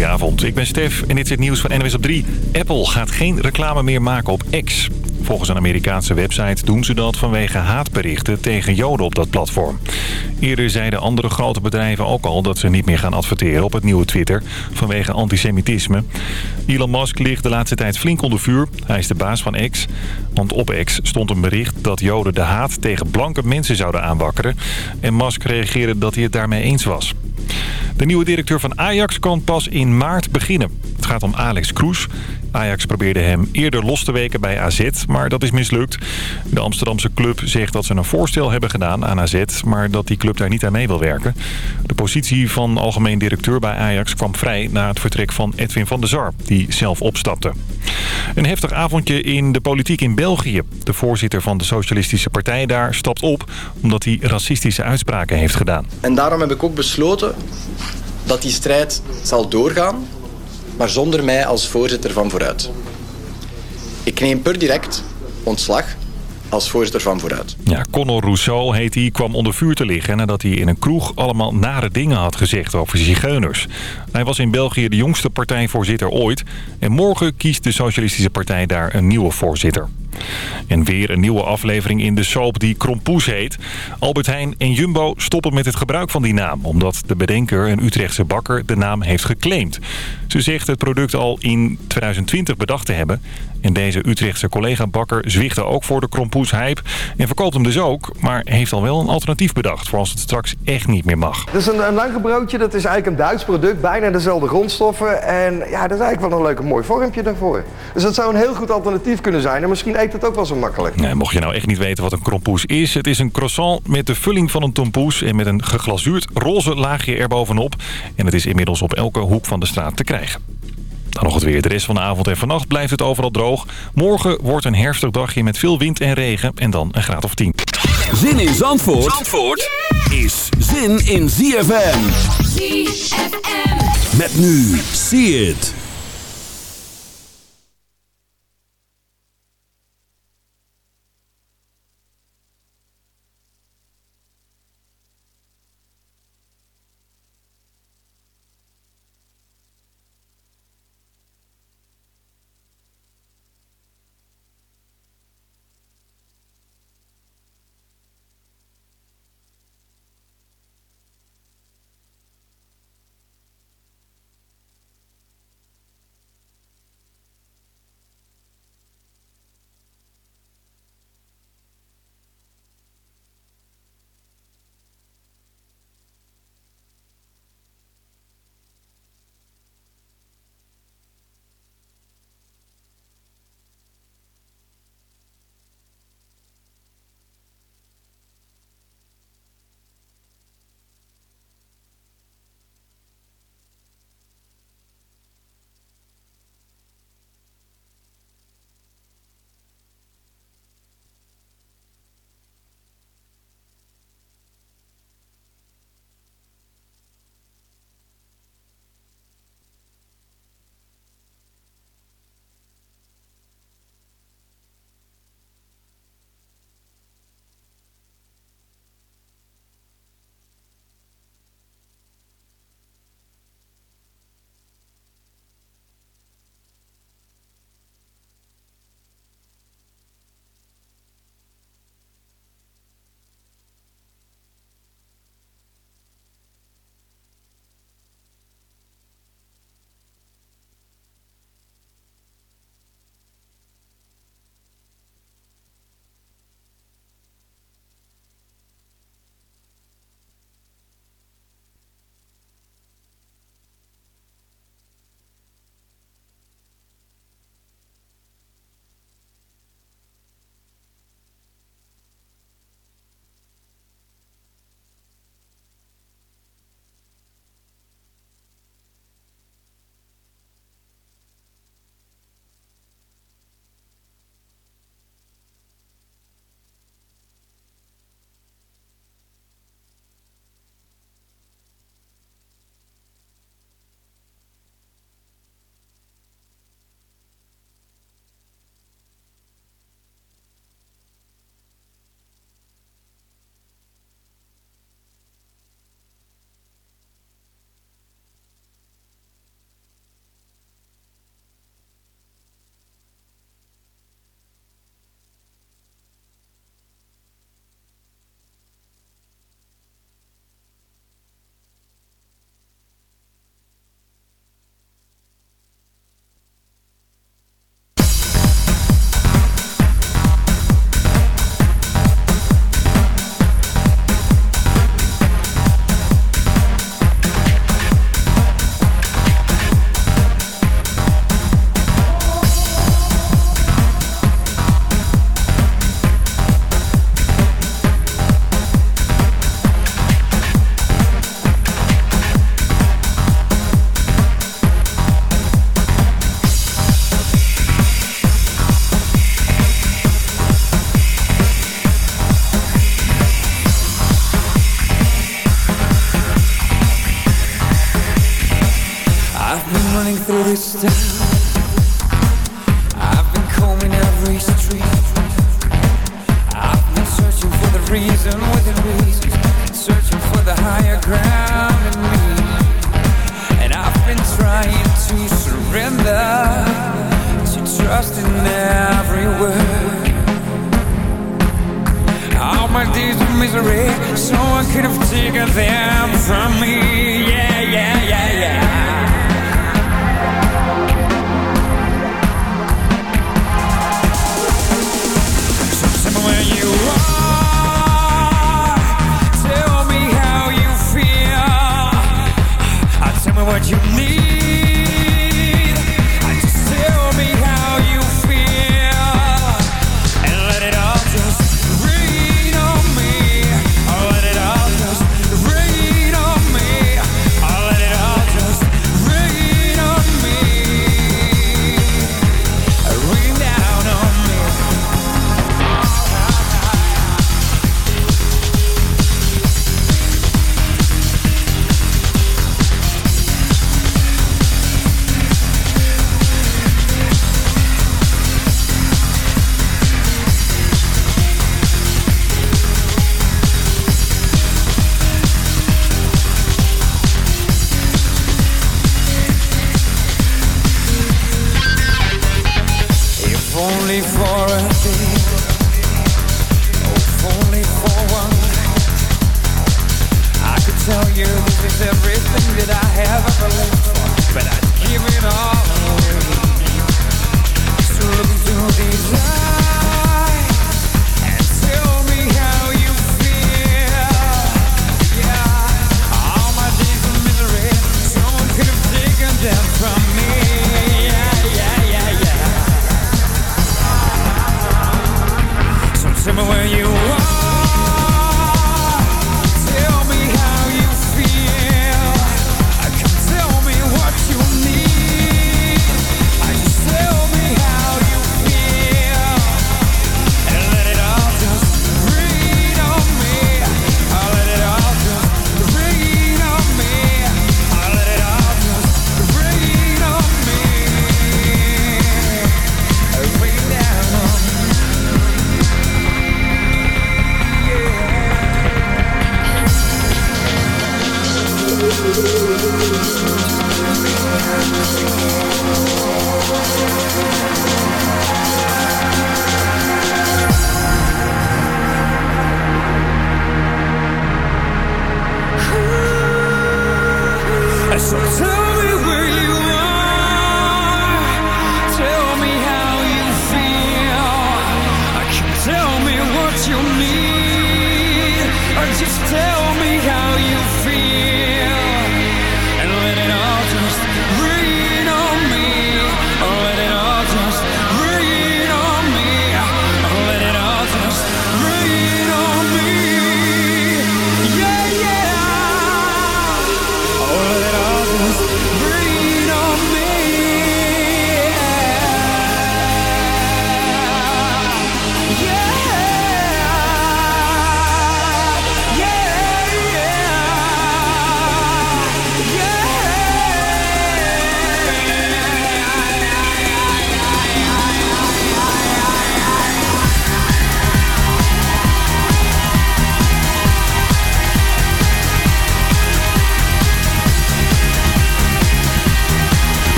Goedenavond, ik ben Stef en dit is het nieuws van NWS op 3. Apple gaat geen reclame meer maken op X. Volgens een Amerikaanse website doen ze dat vanwege haatberichten tegen Joden op dat platform. Eerder zeiden andere grote bedrijven ook al dat ze niet meer gaan adverteren op het nieuwe Twitter vanwege antisemitisme. Elon Musk ligt de laatste tijd flink onder vuur. Hij is de baas van X. Want op X stond een bericht dat Joden de haat tegen blanke mensen zouden aanwakkeren. En Musk reageerde dat hij het daarmee eens was. De nieuwe directeur van Ajax kan pas in maart beginnen. Het gaat om Alex Kroes. Ajax probeerde hem eerder los te weken bij AZ, maar dat is mislukt. De Amsterdamse club zegt dat ze een voorstel hebben gedaan aan AZ... maar dat die club daar niet aan mee wil werken. De positie van algemeen directeur bij Ajax kwam vrij... na het vertrek van Edwin van der Sar, die zelf opstapte. Een heftig avondje in de politiek in België. De voorzitter van de Socialistische Partij daar stapt op... omdat hij racistische uitspraken heeft gedaan. En daarom heb ik ook besloten dat die strijd zal doorgaan maar zonder mij als voorzitter van Vooruit. Ik neem per direct ontslag als voorzitter van Vooruit. Ja, Conor Rousseau heet hij, kwam onder vuur te liggen... nadat hij in een kroeg allemaal nare dingen had gezegd over zigeuners. Hij was in België de jongste partijvoorzitter ooit... en morgen kiest de Socialistische Partij daar een nieuwe voorzitter. En weer een nieuwe aflevering in de soap die Krompoes heet. Albert Heijn en Jumbo stoppen met het gebruik van die naam... omdat de bedenker, een Utrechtse bakker, de naam heeft geclaimd. Ze zegt het product al in 2020 bedacht te hebben... En deze Utrechtse collega-bakker zwichtte ook voor de krompoes-hype en verkoopt hem dus ook, maar heeft al wel een alternatief bedacht voor als het straks echt niet meer mag. Dus een, een langebroodje, dat is eigenlijk een Duits product, bijna dezelfde grondstoffen en ja, dat is eigenlijk wel een leuk mooi vormpje daarvoor. Dus dat zou een heel goed alternatief kunnen zijn en misschien eet het ook wel zo makkelijk. Nee, mocht je nou echt niet weten wat een krompoes is, het is een croissant met de vulling van een tompoes en met een geglazuurd roze laagje erbovenop. En het is inmiddels op elke hoek van de straat te krijgen. Dan nog het weer. De rest van de avond en vannacht blijft het overal droog. Morgen wordt een herfstig dagje met veel wind en regen en dan een graad of 10. Zin in Zandvoort, Zandvoort is zin in ZFM. ZFM. Met nu. See it.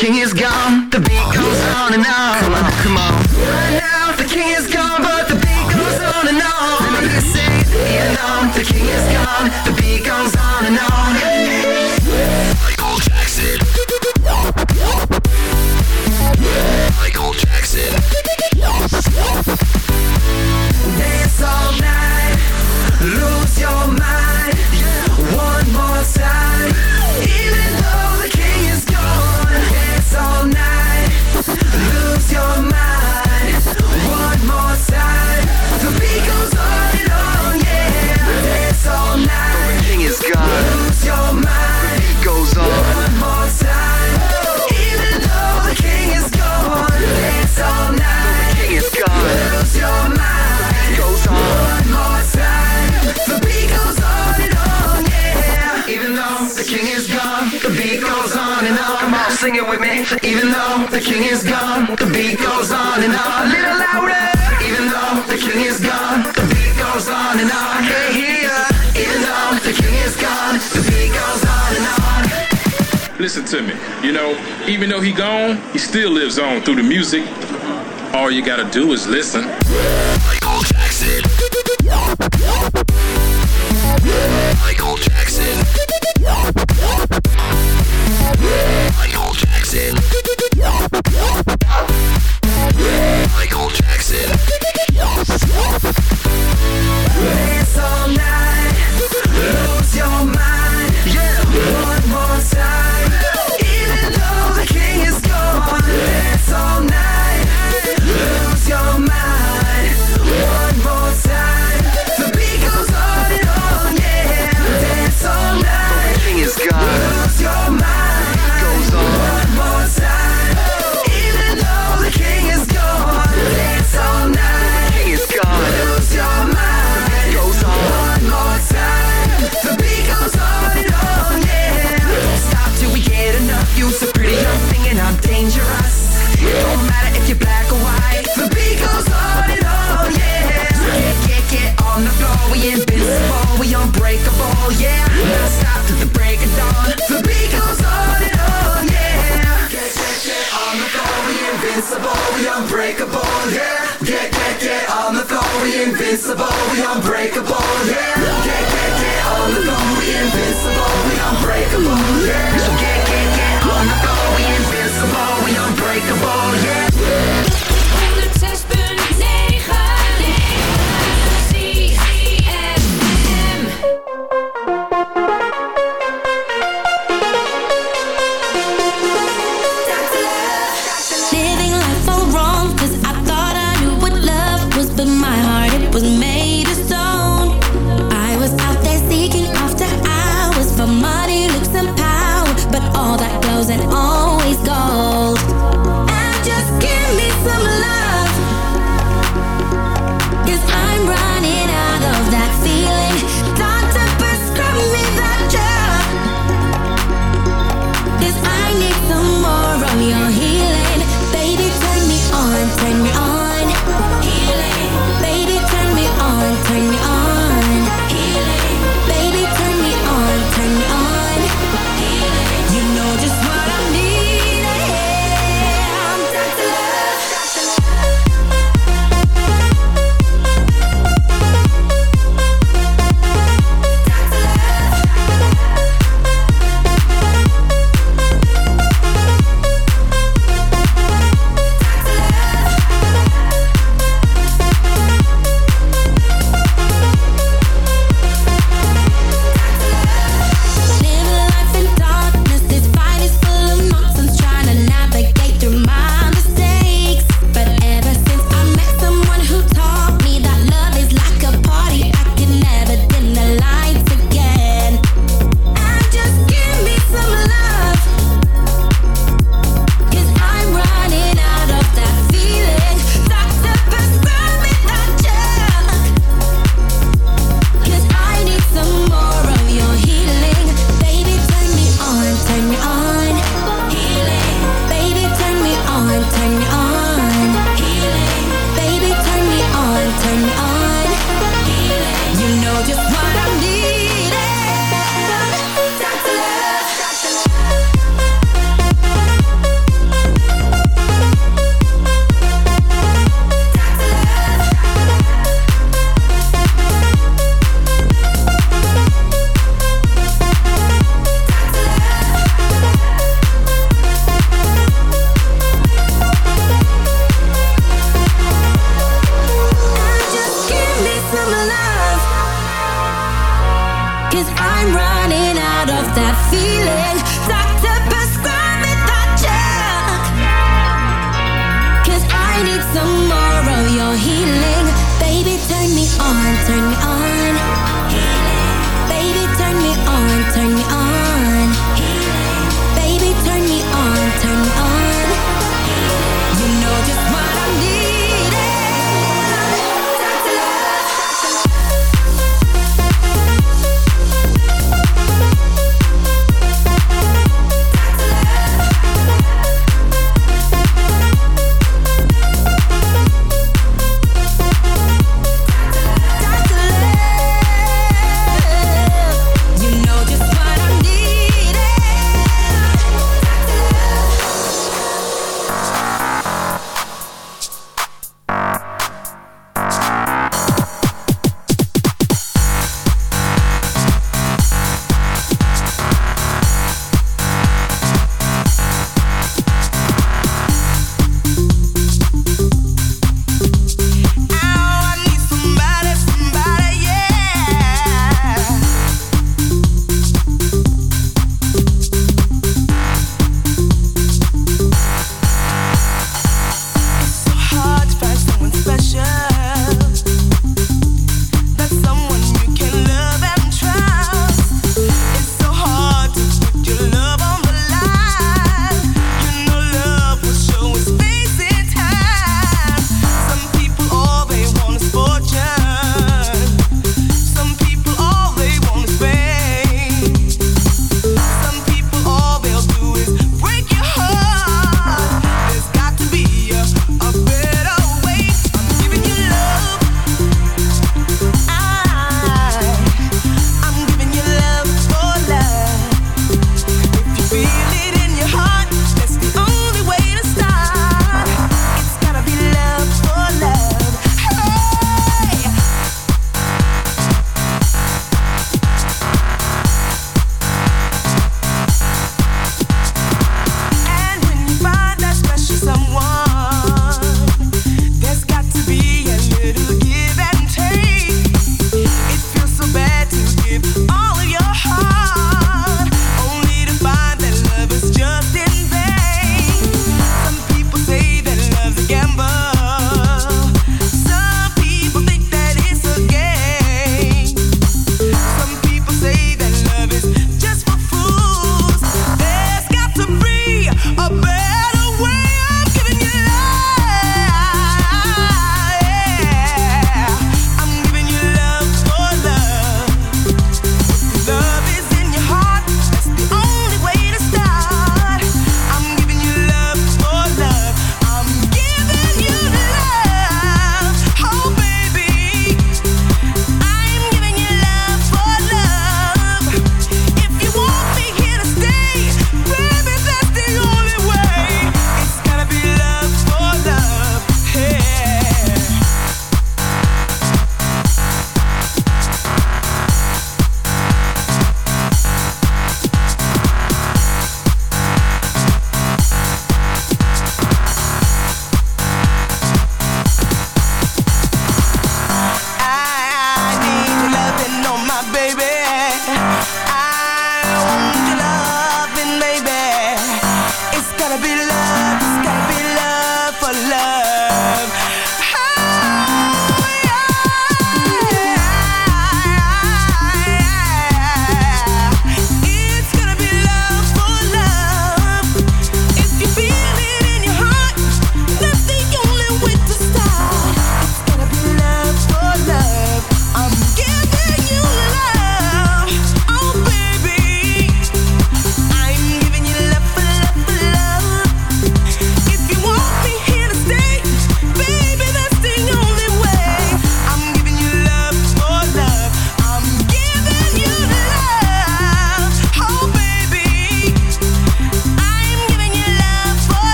King is through the music. All you gotta do is listen.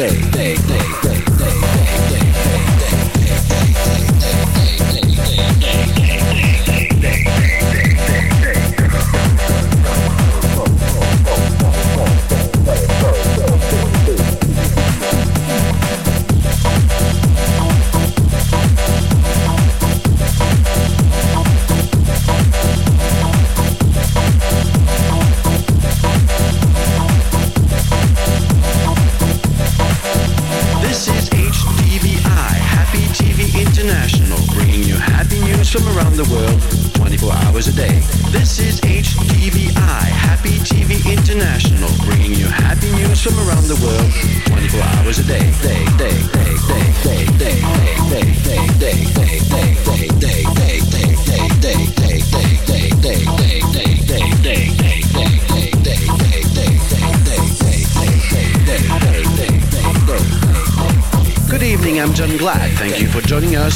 day, day, day, day.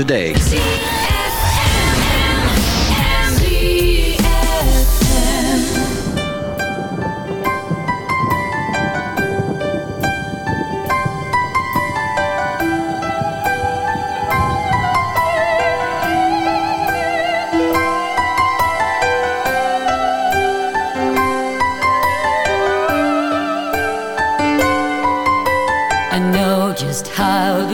A day.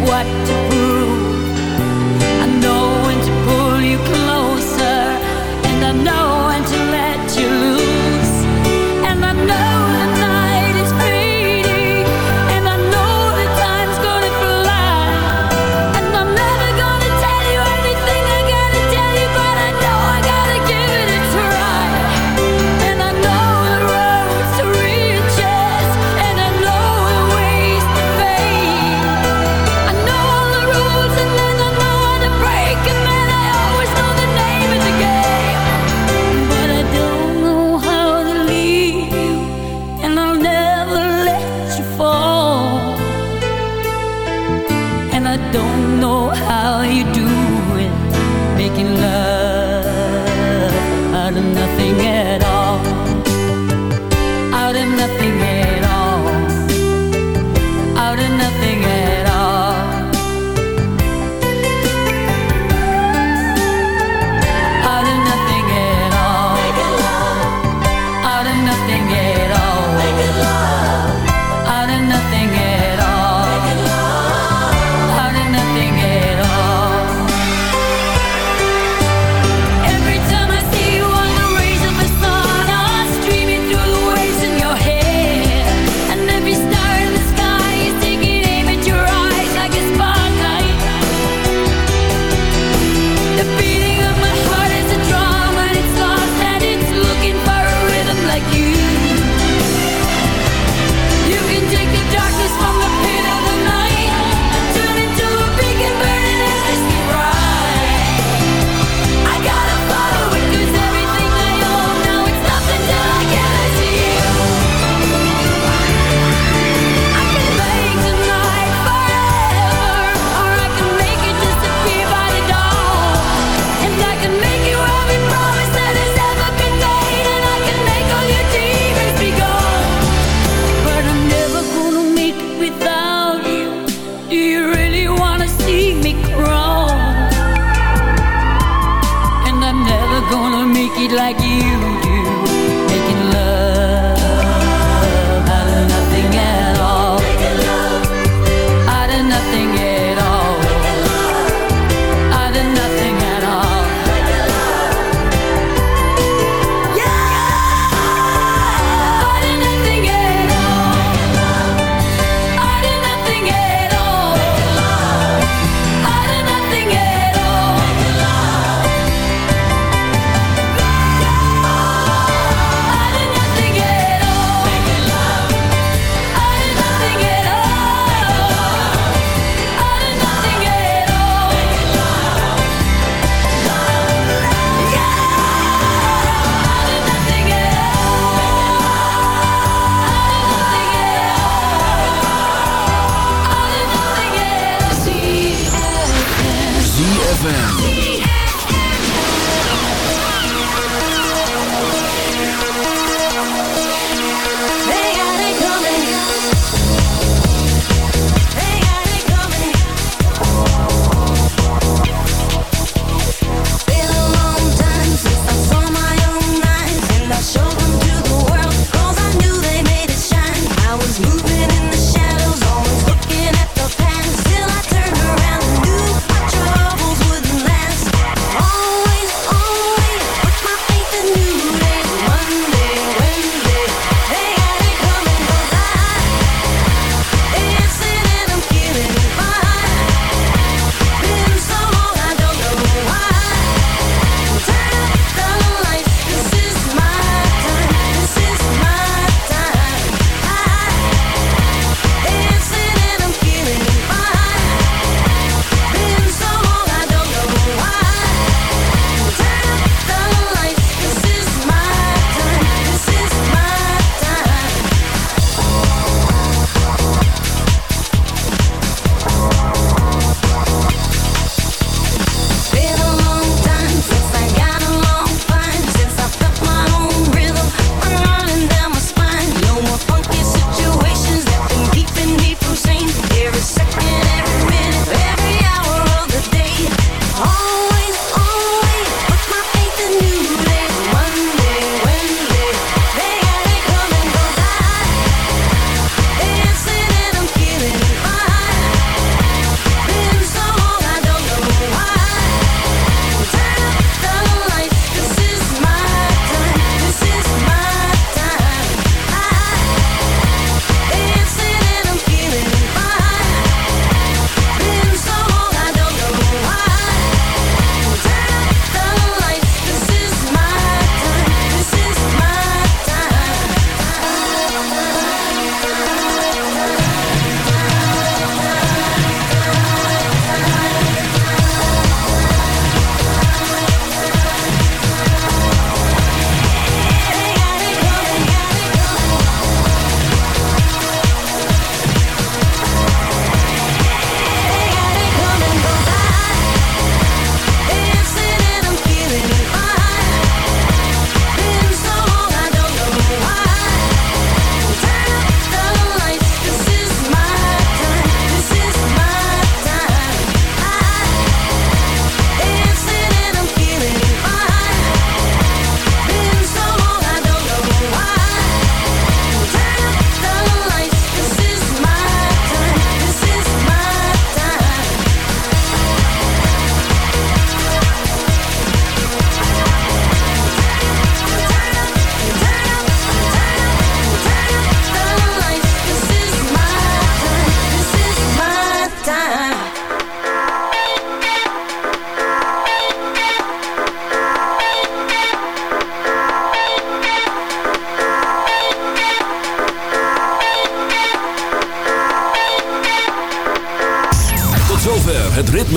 what